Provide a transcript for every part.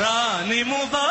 റാണി മുബാ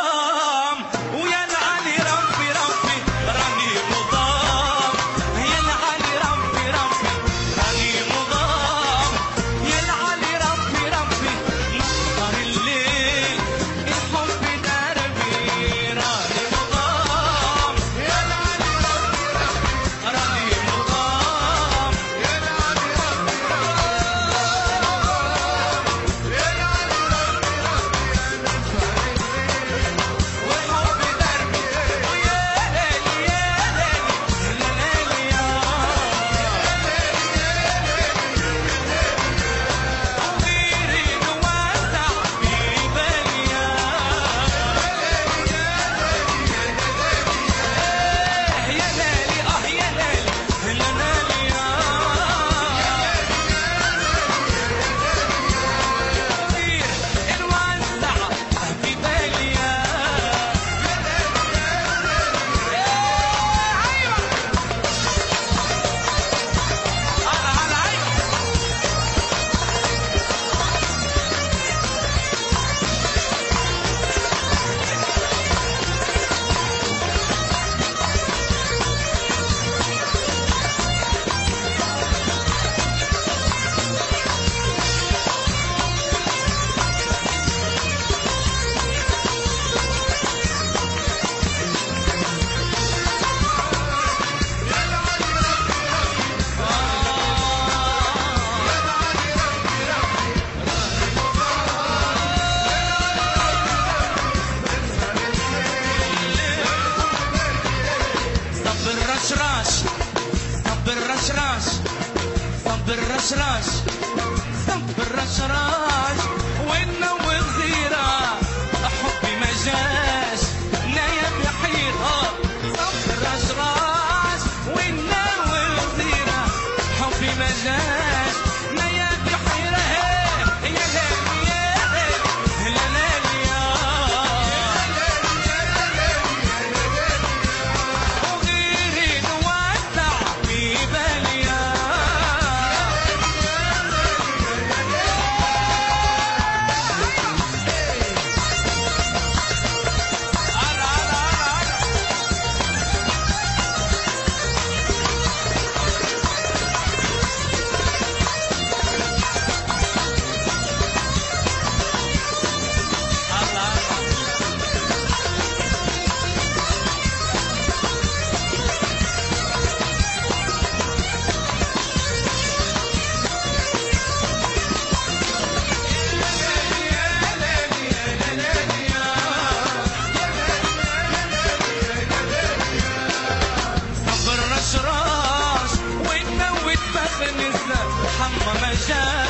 الرشراش ذنب وين نور حبي مجال. Russia.